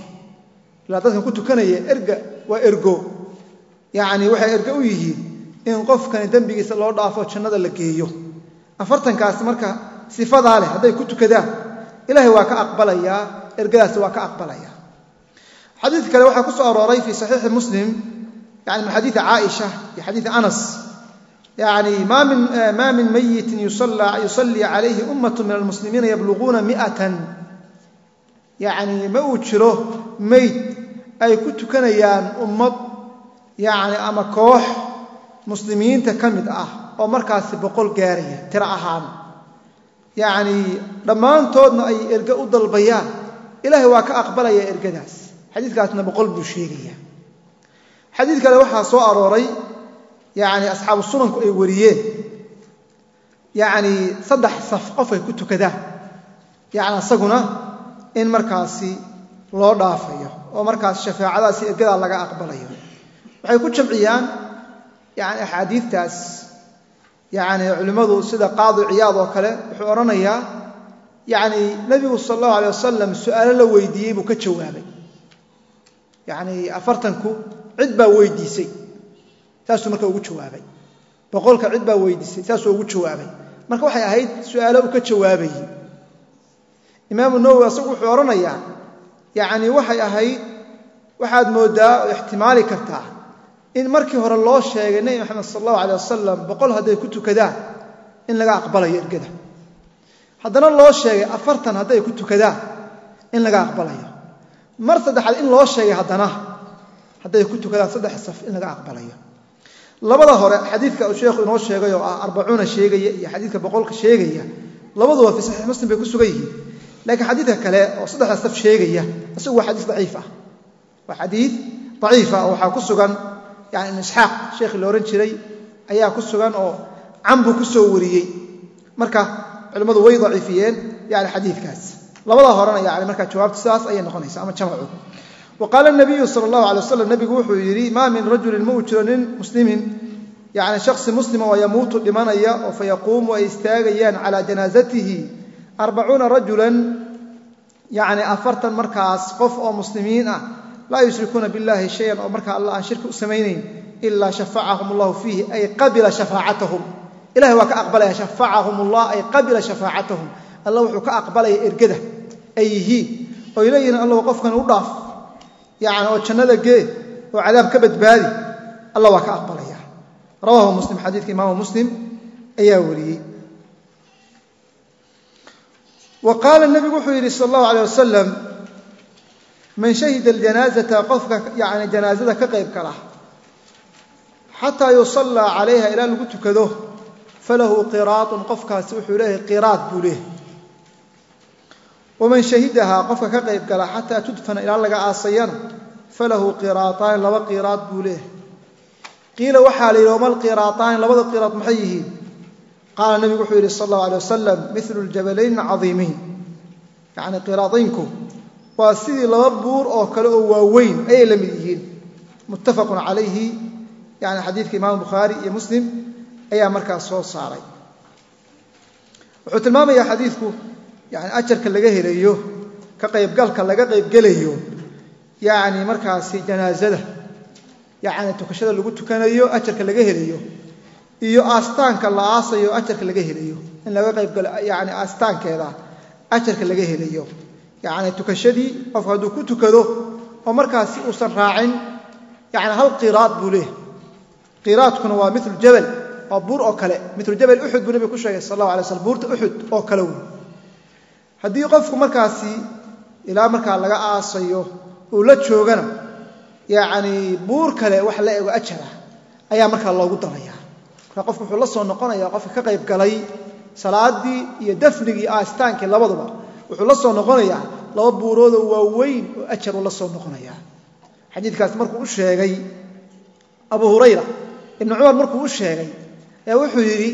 ilaa dadkan ku tukanaya erga waa ergo. Yacni waxay erge u yihiin in qofkani dembigiisa loo dhaafo jannada la geeyo. Afartankaasi marka sifadaa leh hadday ku tukadaan ilahay waa ka aqbalayaa ergadaasi waa ka aqbalaya. Xadiid kale waxaa ku soo arooray fii saxiixi muslim yani min xadiidi caaisha iyo xadiidi anas yani maa min mayitin yusallii calayhi ummatu min almuslimiina yabluguuna miatan. Yani ma uu jiro meyd ay ku tukanayaan ummad yani ama koox muslimiinta ka mid ah oo markaasi boqol gaaraya tiro ahaan. Yacni dhammaantoodna ay erge u dalbayaan. Ilaahay waa ka aqbalaya ergadaas. Xadiidkaasna boqol buu sheegaya xadiid kale waxaa soo arooray yani asxaabu sunanku ay wariyeen. Yacni saddex saf qof ay ku tukadaan. Yani isaguna in markaasi loo dhaafayo oo markaas shafaacadaasi ergadaa laga aqbalayo. Waxay ku jamciyaan yani axaadiidtaas yani culimmadu sida qaadi ciyaad oo kale wuxuu odhanayaa yani nebigu sal allahu alay wasalam su'aalo la weydiiyey buu ka jawaabay. Yacni afartanku cid baa weydiisay saasuu marka ugu jawaabay. Boqolka cid baa weydiisay saasuu ugu jawaabay. Marka waxay ahayd su'aalo uu ka jawaabayey imaamu nawowi asagu wuxuu odhanayaa yacni waxay ahayd waxaad mooddaa oo ixtimaali kartaa in markii hore loo sheegay nebi maxamed sal allahu alay wasalam boqol hadday ku tukadaan in laga aqbalayo ergada. Haddana loo sheegay afartan hadday ku tukadaan in laga aqbalayo. Mar saddexaad in loo sheegay haddana hadday ku tukadaan saddex saf in laga aqbalayo labada hore xadiidka uu sheekhu inoo sheegay oo ah arbacuuna sheegaya iyo xadiidka boqolka sheegaya labaduba fii saxiix muslim bay ku sugan yihiin. Laakiin xadiidka kale oo saddexda saf sheegaya isagu waa xadiis daciif ah. Waa xadiid daciifa oo waxaa ku sugan yani isxaaq sheekhii la odhan jiray ayaa ku sugan oo canbuu ku soo wariyey. Marka culimmadu way daciifiyeen yani xadiidkaas. Labada horena yani markaa jawaabta sidaas ayay noqonaysa ama jamacu wa nabiyu sala allahu alay wasalam nebigu wuxuu yidhi maa min rajulin ma uu jiro nin muslimin. Yani shaksi muslima oo yamuutu dhimanaya oo fayaquumu ay istaagayaan calaa janaasatihi arbacuuna rajulan. Yani afartan markaas qof oo muslimiin ah laa yushrikuuna biاllahi shayan oo markaa alla aan shirki u samaynayn ilaa shafacahum allahu fiihi ay qabila shafaacatahum. Ilahay waa ka aqbalaya shafacahum allah ay qabila shafaacatahum. Alla wuxuu ka aqbalaya ergada ay yihiin. Oy leeyihiin allahu qofkan u dhaaf yani oo jannada gee oo cadaab ka badbaadi alla waa ka aqbalaya. Rawahu muslim xadiidka imaamu muslim ayaa wariyey. Wa qaala nebigu wuxuu yidhi sal allahu alay wasalam man shahida aljanaazata qofka yani janaazada ka qayb gala xataa yusallaa calayha ilaa lagu tukado falahu qiraatun qofkaasi wuxuu leeyahay qiraad buu leeyahay waman shahidahaa qofka ka qayb gala xataa tudfana ilaa laga aasayana falahu qiraataani laba qiraad buu leeyahay. Qiila waxaa la yidhi wama alqiraataani labada qiraad maxay yihiin? Qaala nebigu wuxuu yidhi sal allahu alay wasalam milu ljabalayn cadiimiin yacni qiraadaynku waa sidii laba buur oo kale oo waaweyn ayay la mid yihiin. Muttafaqun calayhi yani xadiidka imaamu bukhaari iyo muslim ayaa markaas soo saaray. Wuxuu tilmaamayaa xadiidku yani ajarka laga helayo ka qaybgalka laga qaybgelayo yani markaasi janaazada yani tukashada lagu tukanayo ajarka laga helayo iyo aastaanka la aasayo ajarka laga helayo in laga qaybgalo yani aastaankeeda ajarka laga helayo. Yani tukashadii qofku hadduu ku tukado oo markaasi uusan raacin yani hal qiraad buu leeyahy qiraadkuna waa milu jabal waa buur oo kale. Milu jabal uxud buu nebiga ku sheegay sal allahu alay slam buurta uxud oo kale wey haddii qofku markaasi ilaa markaa laga aasayo uu la joogana yacni buur kale wax la ego ajara ayaa markaa loogu daraya. Marka qofku wuxuu la soo noqonaya qofka ka qayb galay salaadii iyo dafnigii aastaankii labaduba wuxuu la soo noqonayaa laba buuroodoo waaweyn oo ajar uu la soo noqonaya xadiidkaas markuu u sheegay abu hurayra ibnu cumar markuu u sheegay ayaa wuxuu yidhi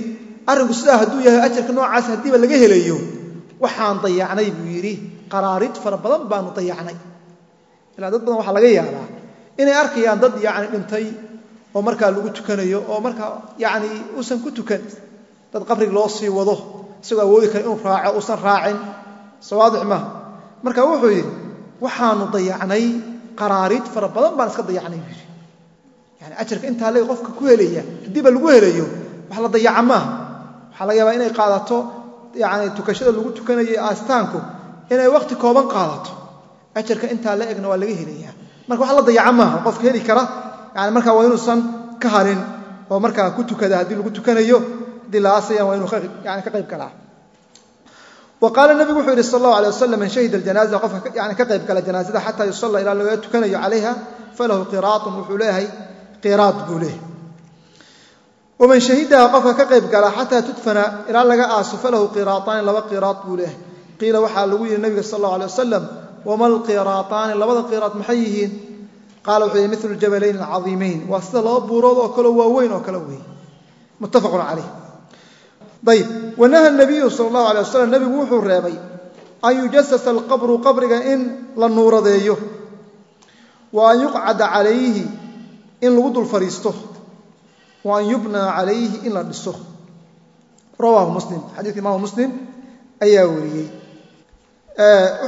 arrinku sidaa hadduu yahay ajarka noocaas haddiiba laga helayo waxaan dayacnay buu yidhi. Qaraarid fara badan baanu dayacnay ilaa dad badan waxaa laga yaabaa inay arkayaan dad yacni dhintay oo markaa lagu tukanayo oo markaa yacni uusan ku tukan. Dad qabrig loo sii wado isagoo awoodi kara inuu raaco uusan raacin. Sawaadix maaha marka wuxuu yidhi waxaanu dayacnay qaraarid fara badan baan iska dayacnay buu yidhi. Yani ajarka intaa le qofka ku helaya haddiiba lagu helayo wax la dayaca maaha waxaa laga yaabaa inay qaadato yani tukashada lagu tukanayo aastaanku inay wakhti kooban qaadato. Ajarka intaa la egna waa laga helaya marka wax la dayaca maaha qofka heli kara yani markaa waa inuusan ka harin oo markaa ku tukada haddii lagu tukanayo haddii la aasayana waa inuu yani ka qayb galaa. Wa qaala nebigu wuxuu yidhi sal allahu alay wasalam man shahida aljanaza qofka yani ka qayb gala janaazada xataa yusalla ilaa laga tukanayo calayha falahu qiraatun wuxuu leeyahay qiraad buu leeyahay waman shahidaha qofka ka qayb gala xataa tudfana ilaa laga aaso falahu qiraataani laba qiraad buu leeyahay qiila waxaa lagu yidhi nabiga sal allahu alay wasalam wama alqiraataani labada qiraad maxay yihiin qaala wuxuu yihi milu jabalayn alcadiimayn waa sida laba buurood oo kaleo waaweyn oo kale weeye muttafaqun calayh ayb wanaha nabiyu sal allahu alay wasalam nebigu wuxuu reebay an yujasasa alqabru qabriga la nuuradeeyo an yuqcada calayhi in lagu dul fadhiisto an yubnaa calayhi in la dhiso. Rawaahu muslim. Xadiidka imaamu muslim ayaa wariyey.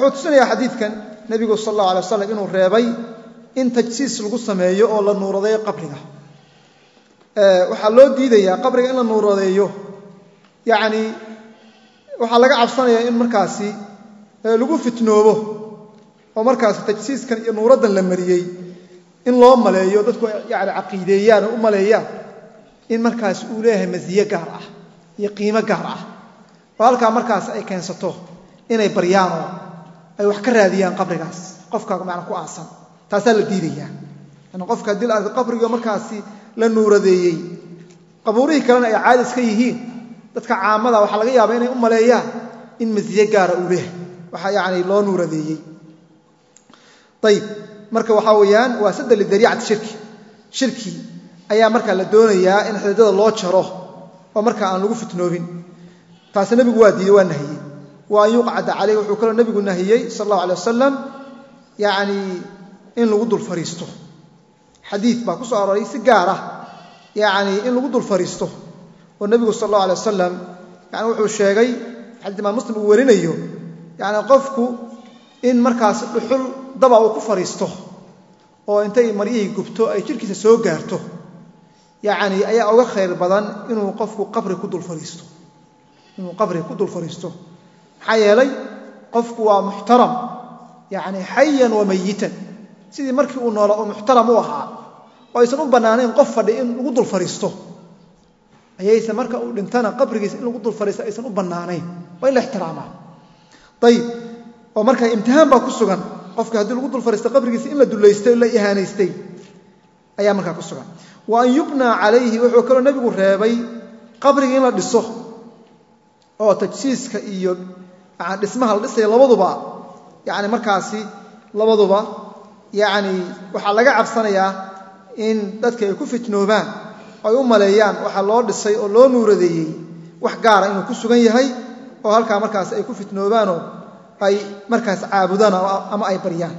Wuxuu tusinayaa xadiidkan nebigu sal allahu alay waslam inuu reebay in tajsiis lagu sameeyo oo la nuuradeeyo qabriga. Waxaa loo diidayaa qabriga in la nuuradeeyo. Yacni waxaa laga cabsanayaa in markaasi lagu fitnoobo oo markaasi tajsiiskan iyo nuuraddan la mariyey in loo maleeyo dadku yani caqiideeyaan oo u maleeyaan in markaas uu leeyahay masiye gaar ah iyo qiimo gaar ah oo halkaa markaas ay keensato inay baryaanoo ay wax ka raadiyaan qabrigaas qofka macna ku aasan taasaa la diidayaa. Yani qofka haddii la arko qabriga markaasi la nuuradeeyey qabuurihii kalena ay caadi iska yihiin dadka caamada waxaa laga yaabaa inay u maleeyaan in masiye gaara uu leeyahay waxaa yani loo nuuradeeyey. Ayib marka waxaa weeyaan waa sadda lidariicati shirki. Shirki ayaa markaa la doonayaa in xididada loo jaro oo markaa aan lagu fitnoobin. Taasi nebigu waa diidey waa nahiyey. Wa an yuqcada calayh wuxuu kaloo nebigu nahiyey sal allahu alay wasalam yacni in lagu dul fariisto xadiid baa ku soo aroray si gaar ah yacni in lagu dul fariisto oo nebigu sal allahu alay wasalam yani wuxuu sheegay xadiid imaam muslim uu warinayo yacni qofku in markaas dhuxul daba uu ku fadhiisto oo intay maryihii gubto ay jidhkiisa soo gaarto yacni ayaa uga khayr badan inuu qofku qabri ku dul fadhiisto inuu qabri ku dul fadhiisto maxaa yeelay qofku waa muxtaram. Yacni xayan wa sidii markii uu noolaa oo muxtaram u ahaa oo aysan u bannaanayn qof fadhi in lagu dul fadhiisto ayayse marka uu dhintana qabrigiisa in lagu dul fadhiisto aysan u bannaanayn. Waa in la ixtiraamaa ayib oo marka imtihaan baa ku sugan. Qofka haddii lagu dul fadhiista qabrigiisa in la dulaystay o la ihaanaystay ayaa markaa ku sugan wa an yubnaa calayhi wuxuu kaloo nebigu reebay qabriga in la dhiso oo tajsiiska iyo dhismaha la dhisaya labaduba yani markaasi labaduba yani waxaa laga cabsanayaa in dadka ay ku fitnoobaan oo ay u maleeyaan waxaa loo dhisay oo loo nuuradeeyey wax gaara inuu ku sugan yahay oo halkaa markaas ay ku fitnoobaanoo ay markaas caabudaan ama ay baryaan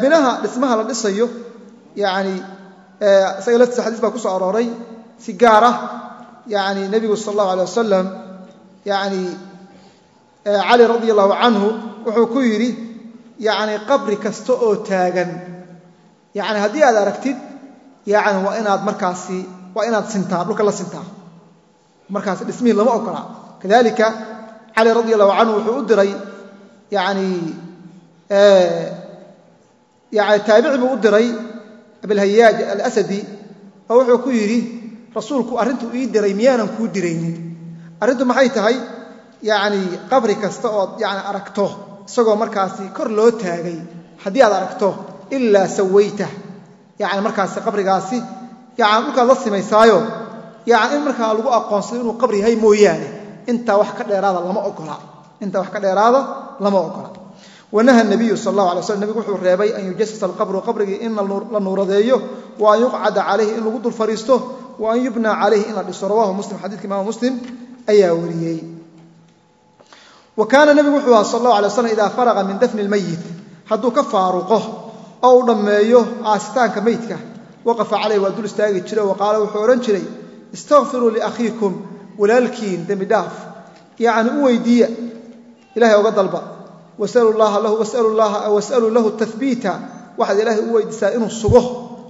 binaha dhismaha la dhisayo yani isaga laftiisa xadiis baa ku soo arooray. Si gaar ah yani nebigu sal allahu alay wasalam yani cali radi allahu canhu wuxuu ku yidhi yani qabri kasta oo taagan. Yani haddii aad aragtid yani waa inaad markaasi waa inaad sintaa dhulka la sintaa. Markaas dhismihii lama ogola. Kadalika cali radi allahu canhu wuxuu u diray yani yani taabici buu u diray abilhayaaj alasadi oo wuxuu ku yidhi rasuulku arrintuu ii diray miyaanan kuu diraynin? Arrintu maxay tahay? Yani qabri kasta ood yani aragto isagoo markaasi kor loo taagay. Haddii aad aragto ilaa sawayta. Yani markaasi qabrigaasi yani dhulkaad la simaysaayo yani in markaa lagu aqoonsado inuu qabri yahay mooyaane intaa wax ka dheeraada lama ogola. Intaa wax ka dheeraada lama ogola wanaha nabiyu sal allahu alay slam nebigu wuxuu reebay an yujasasa alqabru qabrigii in la nuuradeeyo wa an yuqcada calayhi in lagu dul fadhiisto wa an yubnaa calayhi in la dhiso. Rawahu muslim. Xadidka imaam muslim ayaa wariyey. Wa kaana nebigu wuxuu aha sal allahu alay waslam idaa faraqa min dafni lmayit hadduu ka faaruqo oo uu dhammeeyo aasitaanka meydka waqafa calayh waa dul istaagi jire wa qaala wuxuu odhan jiray istakfiruu liakhiikum walaalkiin dembi dhaaf yacni u weydiiya ilahay oga dalba wasaluu lahu tahbiita waxaad ilaahay u weydiisaa inuu sugo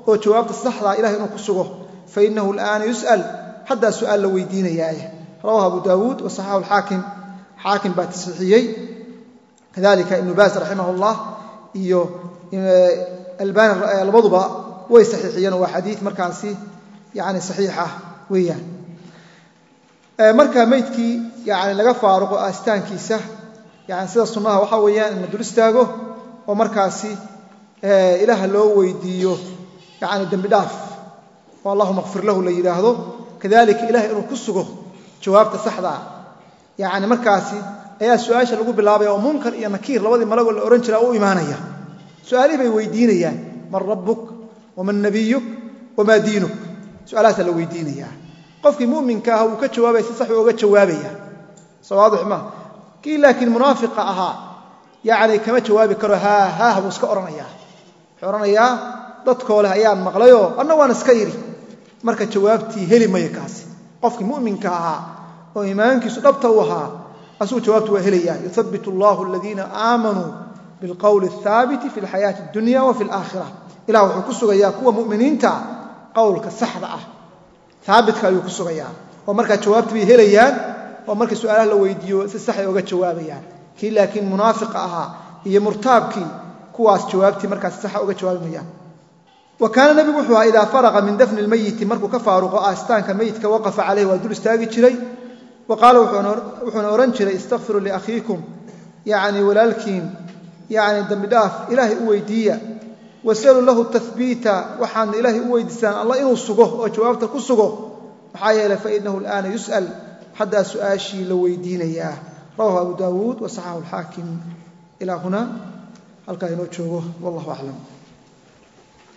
oo jawaabta saxdaa ilahay inuu ku sugo. Fainahu alaana yus'al. Haddaa su'aal la weydiinayaaye rawahu abu daawuud wasaxaxu alxaakim xaakim. Baa tasxiixiyey kadalika ibnu baas raximah اllah iyo albani labaduba way saxiixiyeen. Waa xadiid markaasi yani saxiixa weeyaan. Marka meydkii yani laga faaruqo aastaankiisa yani sida sunnaha waxaa weeyaan in la dul istaago oo markaasi ilaaha loo weydiiyo yani dembi dhaaf oo allahuma kfir lahu la yidhaahdo kadalika ilahay inuu ku sugo jawaabta saxdaa yani markaasi ayaa su'aasha lagu bilaabaya oo munkar iyo nakiir labadii malagoo la odhan jira u imaanaya. Su'aalihii bay weydiinayaan. Man rabbuk waman nabiyuk wamaa diinuk. Su'aalahaasaa la weydiinayaa. Qofkii muminka ah wuu ka jawaabaya si saxuu oga jawaabaya. Soo waadix ma kii laakiin munaafiqa ahaa yani kama jawaabi karo haa haah buu iska odhanayaa wuxuu odhanayaa dadkoo leh ayaan maqlayoo anna waan iska yidhi. Marka jawaabtii heli maya kaasi. Qofkii muminka ahaa oo iimaankiisu dhabta u ahaa asuu jawaabtu waa helayaa. Yuhabbit allahu aladiina aamanuu bilqowli athaabiti fi alxayaati addunya wa fi alaakhira ilah wuxuu ku sugayaa kuwa mu'miniinta qowlka saxda ah. Haabitka ayuu ku sugayaa. Oo markaa jawaabti bay helayaan oo markii su'aalaha la weydiiyo si saxay oga jawaabayaan kii laakiin munaafiqa ahaa iyo murtaabkii kuwaas jawaabtii markaas saxa oga jawaabimayaan wa kaana nebigu wuxuu ahaa idaa faraqa min dafni lmeyiti markuu ka faaruqo aastaanka meyidka waqafa caleyh waa dul istaagi jiray. Wa qaala wuxuuna odhan jiray istakfiruu liakhiikum yacni walaalkiin yacni dembi dhaaf ilaahay u weydiiya. Wasaluu lahu tahbiita waxaadna ilaahay u weydiisaan allah inuu sugo oo jawaabta ku sugo. Maxaa yeelay fainahu alaana yus'al haddaa su'aashii la weydiinayaa rawahu abu daawuud wa saxaxu alxaakim ilaa huna halkaa inoo joogo. Wallahu aclam